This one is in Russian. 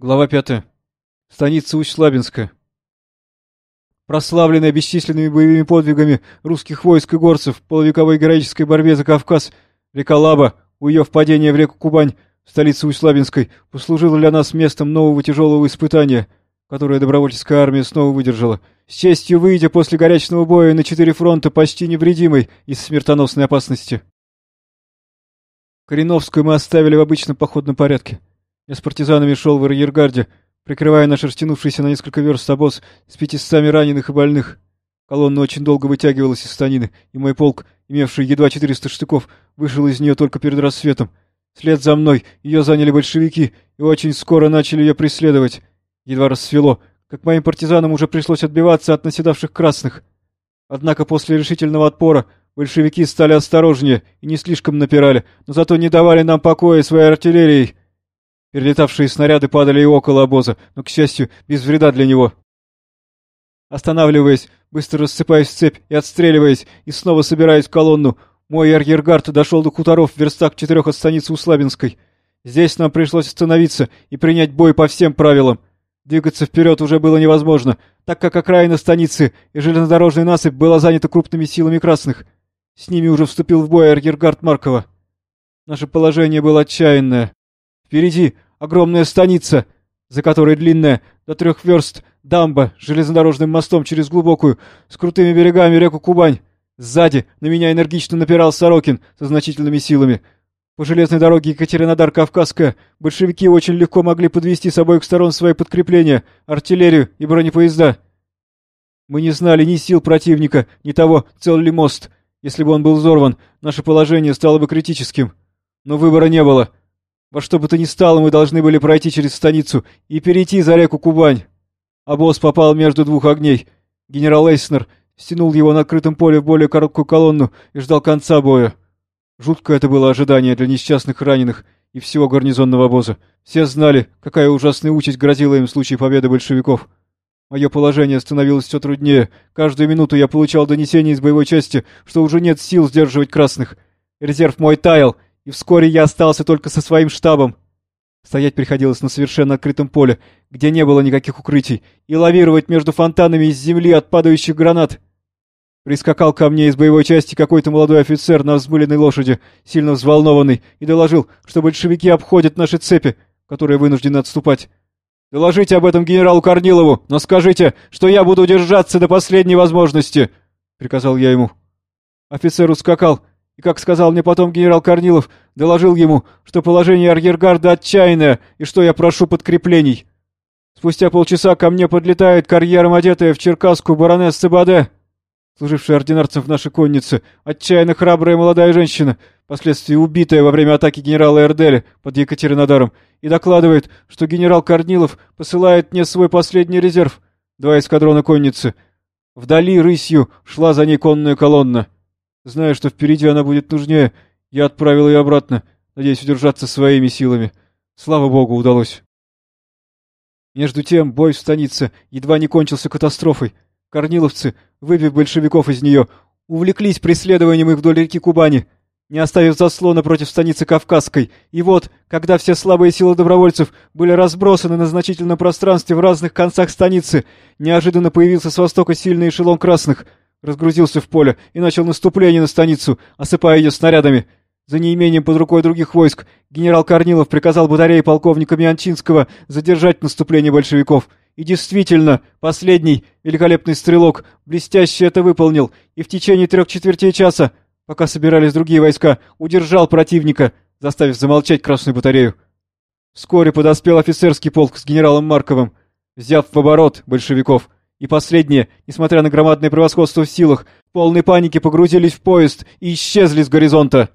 Глава 5. Станица Усть-Лабинская. Прославленная бесчисленными боевыми подвигами русских войск и горцев полувековой героической борьбе за Кавказ, река Лаба, у ее впадения в реку Кубань, столица Усть-Лабинской, послужила для нас местом нового тяжелого испытания, которое добровольческая армия снова выдержала, с честью выйдя после горячного боя на четыре фронта почти невредимой из смертоносной опасности. Кореновскую мы оставили в обычном походном порядке. Я с партизанами шел в арьергарде, прикрывая наш растянувшийся на несколько верст обоз с пятистами раненых и больных. Колонна очень долго вытягивалась из станины, и мой полк, имевший едва 400 штыков, вышел из нее только перед рассветом. Вслед за мной ее заняли большевики и очень скоро начали ее преследовать. Едва рассвело, как моим партизанам уже пришлось отбиваться от наседавших красных. Однако после решительного отпора большевики стали осторожнее и не слишком напирали, но зато не давали нам покоя своей артиллерией. Перелетавшие снаряды падали и около обоза, но, к счастью, без вреда для него. Останавливаясь, быстро рассыпаясь в цепь и отстреливаясь, и снова собираясь в колонну, мой арьергард дошел до хуторов в верстах четырех от станицы Услабинской. Здесь нам пришлось остановиться и принять бой по всем правилам. Двигаться вперед уже было невозможно, так как окраина станицы и железнодорожный насыпь была занята крупными силами красных. С ними уже вступил в бой арьергард Маркова. Наше положение было отчаянное. Впереди огромная станица, за которой длинная до трех верст дамба с железнодорожным мостом через глубокую, с крутыми берегами реку Кубань. Сзади на меня энергично напирал Сорокин со значительными силами. По железной дороге Екатеринодар-Кавказская большевики очень легко могли подвести с обоих сторон свои подкрепления, артиллерию и бронепоезда. Мы не знали ни сил противника, ни того, цел ли мост. Если бы он был взорван, наше положение стало бы критическим. Но выбора не было. Во что бы то ни стало, мы должны были пройти через станицу и перейти за реку Кубань. А босс попал между двух огней. Генерал Эйснер стянул его на открытом поле в более короткую колонну и ждал конца боя. Жуткое это было ожидание для несчастных раненых и всего гарнизонного обоза. Все знали, какая ужасная участь грозила им в случае победы большевиков. Мое положение становилось все труднее. Каждую минуту я получал донесение из боевой части, что уже нет сил сдерживать красных. Резерв мой таял — и вскоре я остался только со своим штабом. Стоять приходилось на совершенно открытом поле, где не было никаких укрытий, и лавировать между фонтанами из земли от падающих гранат. Прискакал ко мне из боевой части какой-то молодой офицер на взмыленной лошади, сильно взволнованный, и доложил, что большевики обходят наши цепи, которые вынуждены отступать. «Доложите об этом генералу Корнилову, но скажите, что я буду держаться до последней возможности!» — приказал я ему. Офицер ускакал, и, как сказал мне потом генерал Корнилов, доложил ему, что положение арьергарда отчаянное и что я прошу подкреплений. Спустя полчаса ко мне подлетает карьером одетая в черкаску баронесса Баде, служившая ординарцем в нашей коннице, отчаянно храбрая молодая женщина, впоследствии убитая во время атаки генерала Эрделя под Екатеринодаром, и докладывает, что генерал Корнилов посылает мне свой последний резерв, два эскадрона конницы. Вдали рысью шла за ней конная колонна. Зная, что впереди она будет нужнее, я отправил ее обратно, надеясь удержаться своими силами. Слава богу, удалось. Между тем бой в станице едва не кончился катастрофой. Корниловцы, выбив большевиков из нее, увлеклись преследованием их вдоль реки Кубани, не оставив заслона против станицы Кавказской. И вот, когда все слабые силы добровольцев были разбросаны на значительном пространстве в разных концах станицы, неожиданно появился с востока сильный эшелон красных — разгрузился в поле и начал наступление на станицу, осыпая ее снарядами. За неимением под рукой других войск генерал Корнилов приказал батарее полковника Мианчинского задержать наступление большевиков. И действительно, последний, великолепный стрелок, блестяще это выполнил, и в течение трех четвертей часа, пока собирались другие войска, удержал противника, заставив замолчать Красную батарею. Вскоре подоспел офицерский полк с генералом Марковым, взяв в оборот большевиков — и последние, несмотря на громадное превосходство в силах, в полной панике погрузились в поезд и исчезли с горизонта.